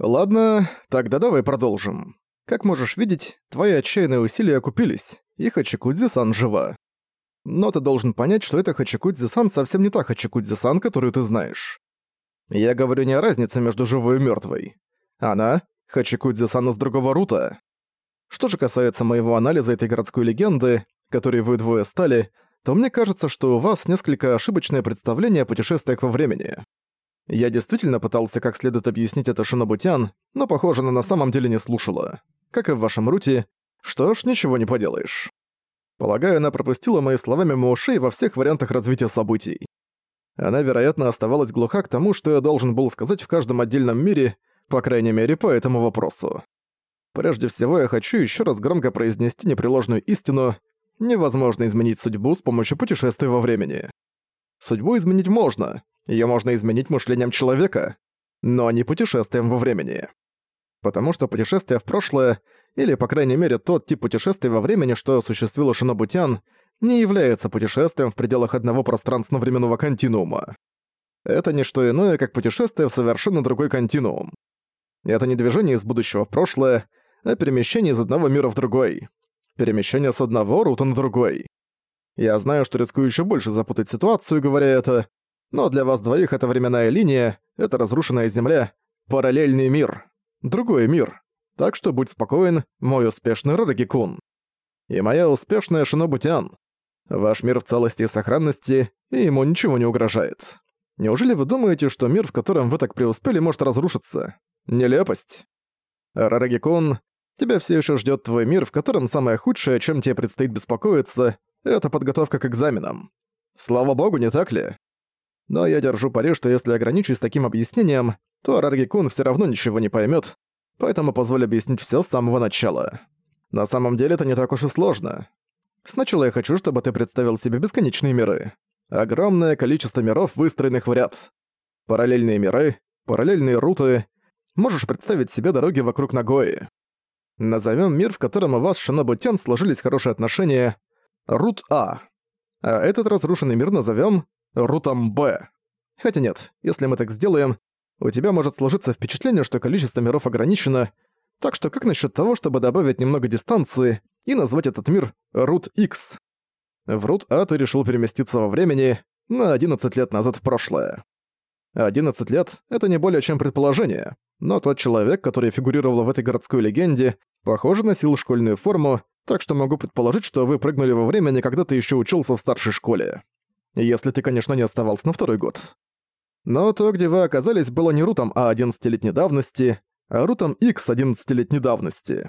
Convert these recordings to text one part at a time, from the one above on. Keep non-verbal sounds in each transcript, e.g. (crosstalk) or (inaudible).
Ладно, тогда давай продолжим. Как можешь видеть, твои отчаянные усилия окупились, и Хачикудзи-сан жива. Но ты должен понять, что это Хачикудзи-сан совсем не та Хачикудзи-сан, которую ты знаешь. Я говорю не о разнице между живой и мертвой. Она — Хачикудзи-сан из другого рута. Что же касается моего анализа этой городской легенды, которой вы двое стали, то мне кажется, что у вас несколько ошибочное представление о путешествиях во времени. Я действительно пытался как следует объяснить это Шинобутян, но, похоже, она на самом деле не слушала. Как и в вашем руте. Что ж, ничего не поделаешь. Полагаю, она пропустила мои слова мимо ушей во всех вариантах развития событий. Она, вероятно, оставалась глуха к тому, что я должен был сказать в каждом отдельном мире, по крайней мере, по этому вопросу. Прежде всего, я хочу еще раз громко произнести непреложную истину. Невозможно изменить судьбу с помощью путешествия во времени. Судьбу изменить можно, ее можно изменить мышлением человека, но не путешествием во времени. Потому что путешествие в прошлое, или, по крайней мере, тот тип путешествия во времени, что осуществила Шинобутян, не является путешествием в пределах одного пространственно-временного континуума. Это не что иное, как путешествие в совершенно другой континуум. Это не движение из будущего в прошлое, а перемещение из одного мира в другой. Перемещение с одного рута на другой. Я знаю, что рискую еще больше запутать ситуацию, говоря это, но для вас двоих это временная линия, это разрушенная земля, параллельный мир, другой мир. Так что будь спокоен, мой успешный Рорагикун. И моя успешная Шинобутян. Ваш мир в целости и сохранности, и ему ничего не угрожает. Неужели вы думаете, что мир, в котором вы так преуспели, может разрушиться? Нелепость. Рарагикун, тебя все еще ждет твой мир, в котором самое худшее, о чем тебе предстоит беспокоиться, это подготовка к экзаменам. Слава богу, не так ли? Но я держу пари, что если ограничусь таким объяснением, то Раргикун все равно ничего не поймет, поэтому позволь объяснить все с самого начала. На самом деле это не так уж и сложно. Сначала я хочу, чтобы ты представил себе бесконечные миры. Огромное количество миров, выстроенных в ряд. Параллельные миры, параллельные руты. Можешь представить себе дороги вокруг Нагои. Назовем мир, в котором у вас с Шинобутян сложились хорошие отношения, Рут А. А этот разрушенный мир назовем Рутом Б. Хотя нет, если мы так сделаем, у тебя может сложиться впечатление, что количество миров ограничено, так что как насчет того, чтобы добавить немного дистанции и назвать этот мир Рут X? В Рут А ты решил переместиться во времени на 11 лет назад в прошлое. 11 лет — это не более чем предположение, но тот человек, который фигурировал в этой городской легенде, похоже, носил школьную форму, так что могу предположить, что вы прыгнули во времени, когда ты еще учился в старшей школе. Если ты, конечно, не оставался на второй год. Но то, где вы оказались, было не рутом А 11-летней давности, а рутом X 11-летней давности.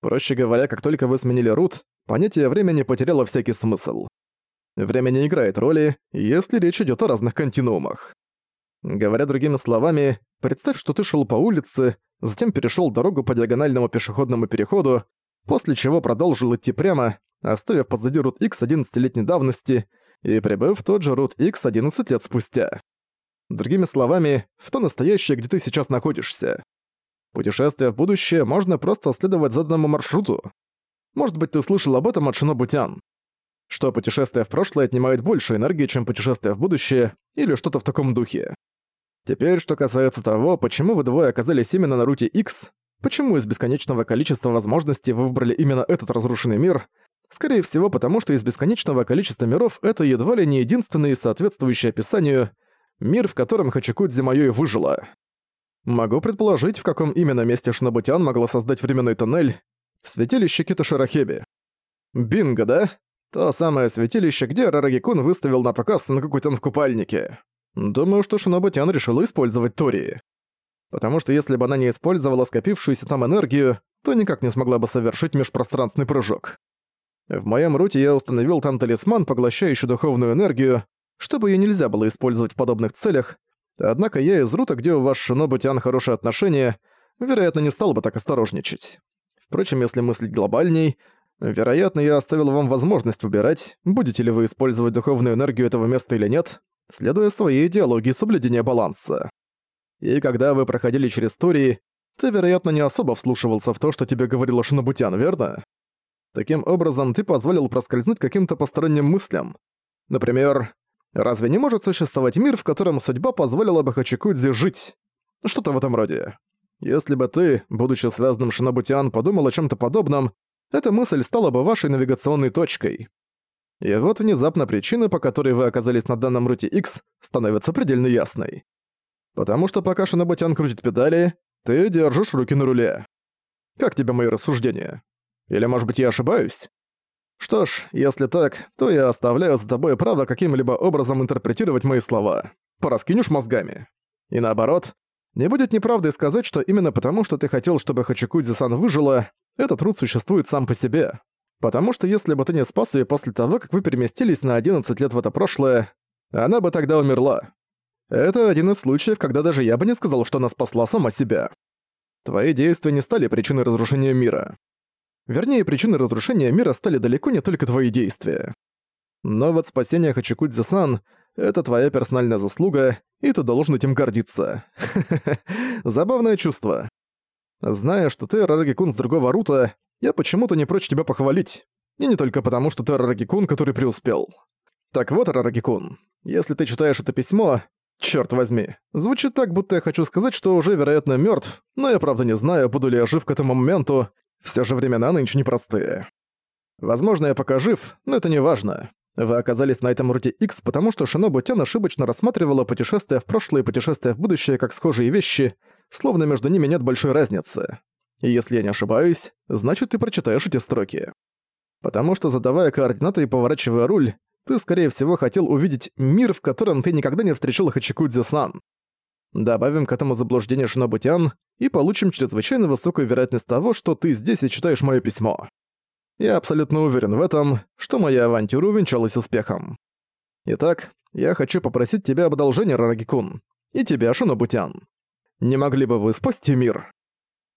Проще говоря, как только вы сменили рут, понятие времени потеряло всякий смысл. Время не играет роли, если речь идет о разных континуумах. Говоря другими словами, представь, что ты шел по улице, затем перешел дорогу по диагональному пешеходному переходу, после чего продолжил идти прямо, оставив позади рут X 11-летней давности и прибыв в тот же рут X 11 лет спустя. Другими словами, в то настоящее, где ты сейчас находишься. Путешествие в будущее можно просто следовать заданному маршруту. Может быть, ты слышал об этом от Шинобутян. Что путешествие в прошлое отнимает больше энергии, чем путешествие в будущее, или что-то в таком духе. Теперь, что касается того, почему вы двое оказались именно на руте X, почему из бесконечного количества возможностей вы выбрали именно этот разрушенный мир — Скорее всего, потому что из бесконечного количества миров это едва ли не единственный соответствующий описанию мир, в котором Хачикудзи Майой выжила. Могу предположить, в каком именно месте Шинобутян могла создать временной тоннель в святилище Китоширахеби. Бинго, да? То самое святилище, где Рарагикун выставил на показ какой-то в купальнике. Думаю, что Шинобутян решила использовать Тори. Потому что если бы она не использовала скопившуюся там энергию, то никак не смогла бы совершить межпространственный прыжок. В моем руте я установил там талисман, поглощающий духовную энергию, чтобы ее нельзя было использовать в подобных целях, однако я из рута, где у вас с Шинобутян хорошие отношения, вероятно, не стал бы так осторожничать. Впрочем, если мыслить глобальней, вероятно, я оставил вам возможность выбирать, будете ли вы использовать духовную энергию этого места или нет, следуя своей идеологии соблюдения баланса. И когда вы проходили через Турии, ты, вероятно, не особо вслушивался в то, что тебе говорила Шинобутян, верно? Таким образом, ты позволил проскользнуть каким-то посторонним мыслям. Например, разве не может существовать мир, в котором судьба позволила бы Хачикудзе жить? Что-то в этом роде. Если бы ты, будучи связанным Шинобутиан, подумал о чем то подобном, эта мысль стала бы вашей навигационной точкой. И вот внезапно причина, по которой вы оказались на данном руте X, становится предельно ясной. Потому что пока Шинобутян крутит педали, ты держишь руки на руле. Как тебе мои рассуждения? Или, может быть, я ошибаюсь? Что ж, если так, то я оставляю за тобой право каким-либо образом интерпретировать мои слова. Пораскинешь мозгами. И наоборот, не будет неправдой сказать, что именно потому, что ты хотел, чтобы Хачикудзи-сан выжила, этот труд существует сам по себе. Потому что если бы ты не спас её после того, как вы переместились на 11 лет в это прошлое, она бы тогда умерла. Это один из случаев, когда даже я бы не сказал, что она спасла сама себя. Твои действия не стали причиной разрушения мира. Вернее, причиной разрушения мира стали далеко не только твои действия. Но вот спасение Хачикудзи-сан — это твоя персональная заслуга, и ты должен этим гордиться. (laughs) Забавное чувство. Зная, что ты Рараги-кун с другого рута, я почему-то не прочь тебя похвалить. И не только потому, что ты Рараги-кун, который преуспел. Так вот, Рараги-кун, если ты читаешь это письмо, Черт возьми, звучит так, будто я хочу сказать, что уже, вероятно, мертв, но я правда не знаю, буду ли я жив к этому моменту, все же времена нынче непростые. Возможно, я пока жив, но это не важно. Вы оказались на этом руте X, потому что Шинобу Тян ошибочно рассматривала путешествия в прошлое и путешествия в будущее как схожие вещи, словно между ними нет большой разницы. И если я не ошибаюсь, значит ты прочитаешь эти строки. Потому что задавая координаты и поворачивая руль, ты, скорее всего, хотел увидеть мир, в котором ты никогда не встречал Хачикудзи-сан. Добавим к этому заблуждение Шинобутян и получим чрезвычайно высокую вероятность того, что ты здесь и читаешь моё письмо. Я абсолютно уверен в этом, что моя авантюра увенчалась успехом. Итак, я хочу попросить тебя об одолжении, Арараги-кун, и тебя, Шинобу-тян. Не могли бы вы спасти мир?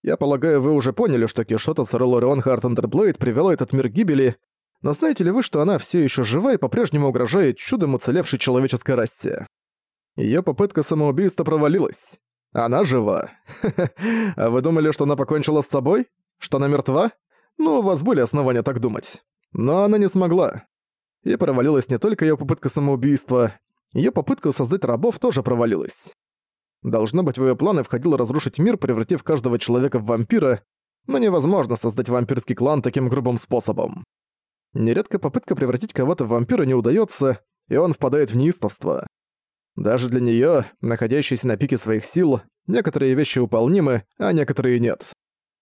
Я полагаю, вы уже поняли, что Киссшот Ацеролаорион Хартендерблейд привела этот мир к гибели, но знаете ли вы, что она все еще жива и по-прежнему угрожает чудом уцелевшей человеческой расе? Ее попытка самоубийства провалилась. Она жива. (laughs) А вы думали, что она покончила с собой? Что она мертва? Ну, у вас были основания так думать. Но она не смогла. И провалилась не только ее попытка самоубийства, ее попытка создать рабов тоже провалилась. Должно быть, в ее планы входило разрушить мир, превратив каждого человека в вампира, но невозможно создать вампирский клан таким грубым способом. Нередко попытка превратить кого-то в вампира не удается, и он впадает в неистовство. Даже для неё, находящейся на пике своих сил, некоторые вещи выполнимы, а некоторые нет.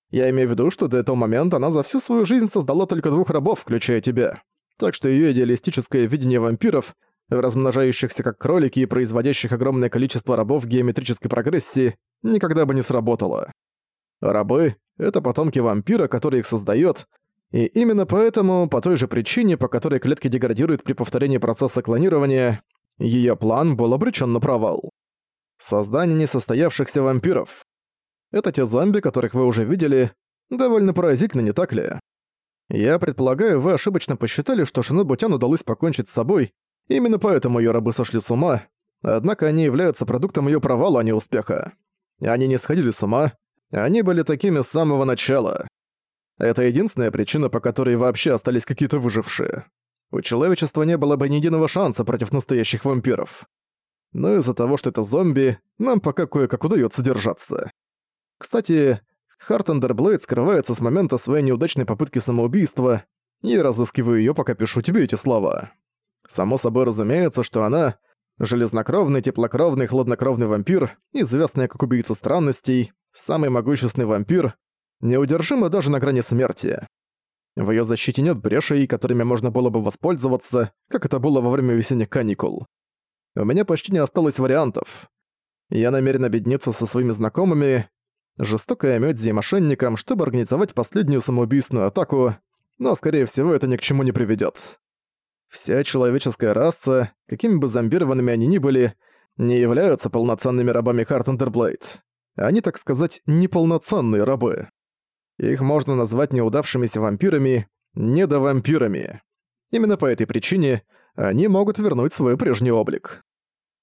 Я имею в виду, что до этого момента она за всю свою жизнь создала только двух рабов, включая тебя. Так что её идеалистическое видение вампиров, размножающихся как кролики и производящих огромное количество рабов в геометрической прогрессии, никогда бы не сработало. Рабы — это потомки вампира, который их создаёт, и именно поэтому, по той же причине, по которой клетки деградируют при повторении процесса клонирования, её план был обречён на провал. Создание несостоявшихся вампиров. Это те зомби, которых вы уже видели, довольно поразительно, не так ли? Я предполагаю, вы ошибочно посчитали, что Шинобутян удалось покончить с собой, именно поэтому её рабы сошли с ума, однако они являются продуктом её провала, а не успеха. Они не сходили с ума, они были такими с самого начала. Это единственная причина, по которой вообще остались какие-то выжившие. У человечества не было бы ни единого шанса против настоящих вампиров. Но из-за того, что это зомби, нам пока кое-как удается держаться. Кстати, Хартендерблейд скрывается с момента своей неудачной попытки самоубийства, я разыскиваю её, пока пишу тебе эти слова. Само собой разумеется, что она — железнокровный, теплокровный, хладнокровный вампир, известная как убийца странностей, самый могущественный вампир, неудержима даже на грани смерти. В её защите нет брешей, которыми можно было бы воспользоваться, как это было во время весенних каникул. У меня почти не осталось вариантов. Я намерен объединиться со своими знакомыми, жестокой оммёдзи и мошенником, чтобы организовать последнюю самоубийственную атаку, но, скорее всего, это ни к чему не приведёт. Вся человеческая раса, какими бы зомбированными они ни были, не являются полноценными рабами Хартендерблейд. Они, так сказать, неполноценные рабы. Их можно назвать неудавшимися вампирами, недовампирами. Именно по этой причине они могут вернуть свой прежний облик.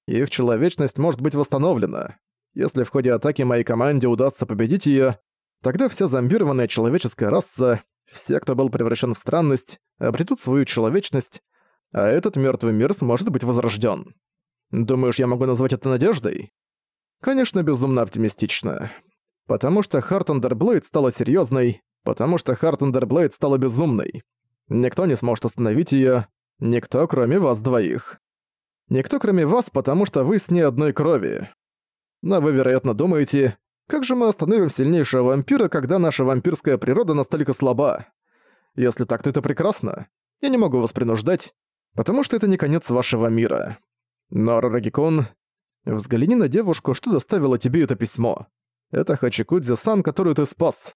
Их человечность может быть восстановлена. Если в ходе атаки моей команде удастся победить её, тогда вся зомбированная человеческая раса, все, кто был превращен в странность, обретут свою человечность, а этот мёртвый мир сможет быть возрождён. Думаешь, я могу назвать это надеждой? Конечно, безумно оптимистично. Потому что Хартендерблейд стала серьезной, потому что Хартендерблейд стала безумной. Никто не сможет остановить ее, никто, кроме вас двоих. Никто, кроме вас, потому что вы с ней одной крови. Но вы, вероятно, думаете, как же мы остановим сильнейшего вампира, когда наша вампирская природа настолько слаба? Если так, то это прекрасно. Я не могу вас принуждать, потому что это не конец вашего мира. Но, Рарагикон, взгляни на девушку, что заставило тебе это письмо. Это Хачикудзи-сан, которую ты спас.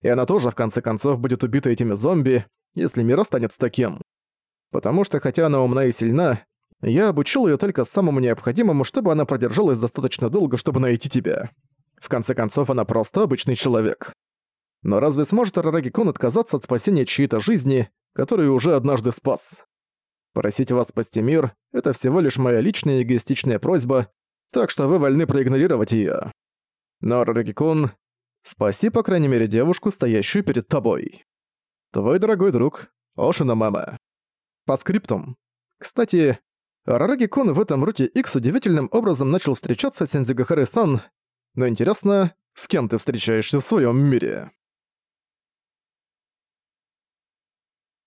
И она тоже, в конце концов, будет убита этими зомби, если мир останется таким. Потому что, хотя она умна и сильна, я обучил её только самому необходимому, чтобы она продержалась достаточно долго, чтобы найти тебя. В конце концов, она просто обычный человек. Но разве сможет Арараги-кун отказаться от спасения чьей-то жизни, которую уже однажды спас? Просить вас спасти мир — это всего лишь моя личная эгоистичная просьба, так что вы вольны проигнорировать её. Но, Арараги-кун, спаси, по крайней мере, девушку, стоящую перед тобой. Твой дорогой друг, Ошина Мама. По скриптум. Кстати, Рараги-кун в этом руте X удивительным образом начал встречаться с Сензигахары-сан, но интересно, с кем ты встречаешься в своем мире?